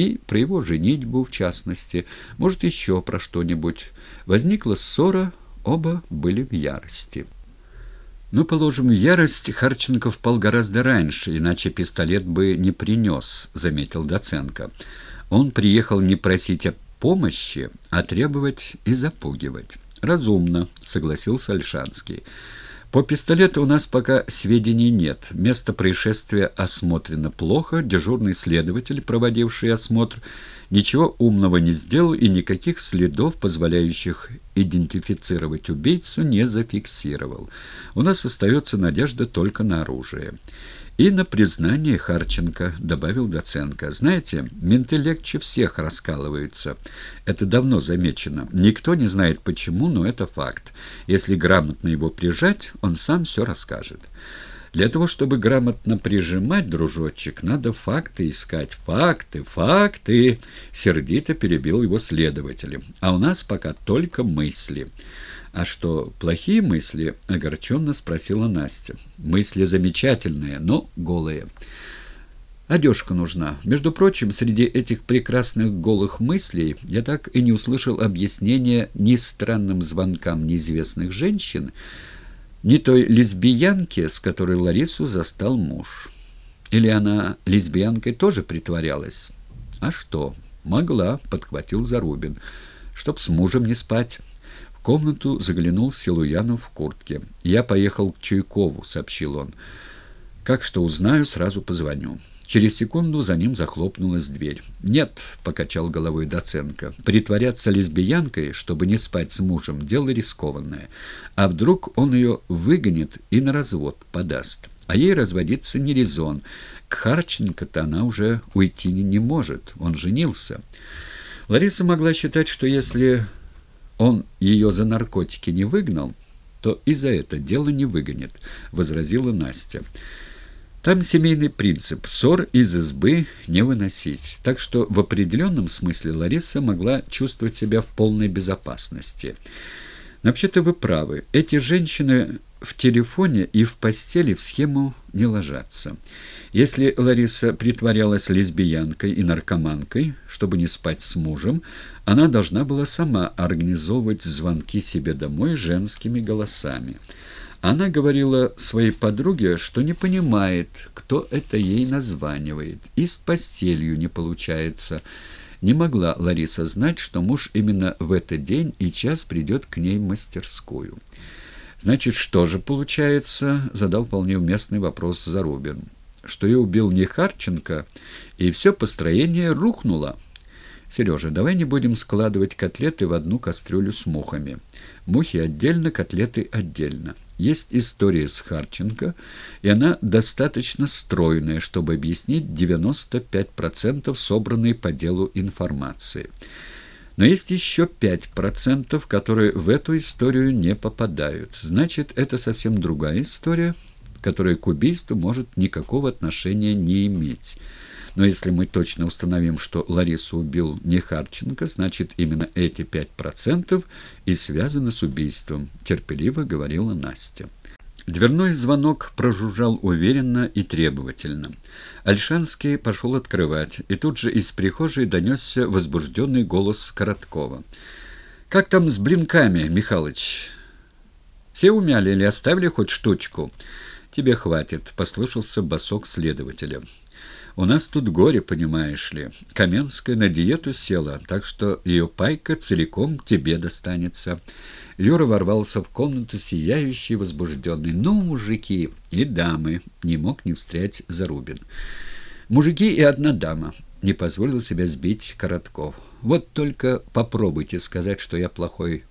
И про его женитьбу, в частности, может, еще про что-нибудь. Возникла ссора, оба были в ярости. Ну, положим, в ярость Харченко впал гораздо раньше, иначе пистолет бы не принес, заметил Доценко. Он приехал не просить о помощи, а требовать и запугивать. «Разумно», — согласился Альшанский. «По пистолету у нас пока сведений нет. Место происшествия осмотрено плохо. Дежурный следователь, проводивший осмотр, ничего умного не сделал и никаких следов, позволяющих идентифицировать убийцу, не зафиксировал. У нас остается надежда только на оружие». «И на признание Харченко», — добавил Доценко. «Знаете, менты легче всех раскалываются. Это давно замечено. Никто не знает почему, но это факт. Если грамотно его прижать, он сам все расскажет». Для того, чтобы грамотно прижимать, дружочек, надо факты искать. Факты, факты!» Сердито перебил его следователь. «А у нас пока только мысли». «А что, плохие мысли?» — огорченно спросила Настя. «Мысли замечательные, но голые». «Одежка нужна. Между прочим, среди этих прекрасных голых мыслей я так и не услышал объяснения ни странным звонкам неизвестных женщин, ни той лесбиянке, с которой Ларису застал муж. Или она лесбиянкой тоже притворялась? А что? Могла, подхватил Зарубин, чтоб с мужем не спать». В комнату заглянул Силуянов в куртке. «Я поехал к Чуйкову», — сообщил он. «Как что узнаю, сразу позвоню». Через секунду за ним захлопнулась дверь. «Нет», — покачал головой Доценко, — «притворяться лесбиянкой, чтобы не спать с мужем, дело рискованное. А вдруг он ее выгонит и на развод подаст? А ей разводиться не резон. К Харченко-то она уже уйти не может, он женился». Лариса могла считать, что если он ее за наркотики не выгнал, то и за это дело не выгонит», — возразила Настя. «Там семейный принцип — ссор из избы не выносить, так что в определенном смысле Лариса могла чувствовать себя в полной безопасности. Но вообще-то вы правы, эти женщины в телефоне и в постели в схему не ложатся». Если Лариса притворялась лесбиянкой и наркоманкой, чтобы не спать с мужем, она должна была сама организовывать звонки себе домой женскими голосами. Она говорила своей подруге, что не понимает, кто это ей названивает, и с постелью не получается. Не могла Лариса знать, что муж именно в этот день и час придет к ней в мастерскую. «Значит, что же получается?» — задал вполне уместный вопрос Зарубин что я убил не Харченко, и все построение рухнуло. Сережа, давай не будем складывать котлеты в одну кастрюлю с мухами. Мухи отдельно, котлеты отдельно. Есть история с Харченко, и она достаточно стройная, чтобы объяснить 95% собранной по делу информации. Но есть еще 5%, которые в эту историю не попадают. Значит, это совсем другая история, которое к убийству может никакого отношения не иметь. Но если мы точно установим, что Ларису убил не Харченко, значит, именно эти 5% и связаны с убийством, терпеливо говорила Настя. Дверной звонок прожужжал уверенно и требовательно. Альшанский пошел открывать, и тут же из прихожей донесся возбужденный голос Короткова. «Как там с блинками, Михалыч? Все умяли или оставили хоть штучку?» «Тебе хватит», — послышался босок следователя. «У нас тут горе, понимаешь ли. Каменская на диету села, так что ее пайка целиком тебе достанется». Юра ворвался в комнату, сияющий, возбужденный. «Ну, мужики и дамы!» — не мог не встрять Зарубин. «Мужики и одна дама!» — не позволил себя сбить Коротков. «Вот только попробуйте сказать, что я плохой